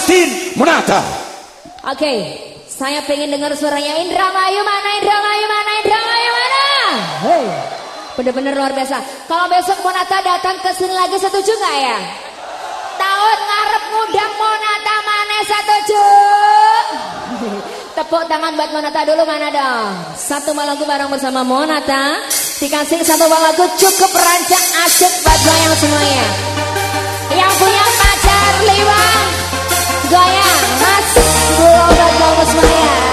Palestina menata. Oke, saya pengen dengar suaranya Indra Mayu mana Indra Mayu mana Indra Mayu mana? Hei, bener-bener luar biasa. Kalau besok Monata datang ke sini lagi setuju nggak ya? Tahun ngarep ngundang Monata mana setuju? Tepuk tangan buat Monata dulu mana dong? Satu malaku bareng bersama Monata. Dikasih satu malaku cukup rancang asik buat yang semuanya. Yang punya pacar liwang. gaya Mas Berobat mau mas maya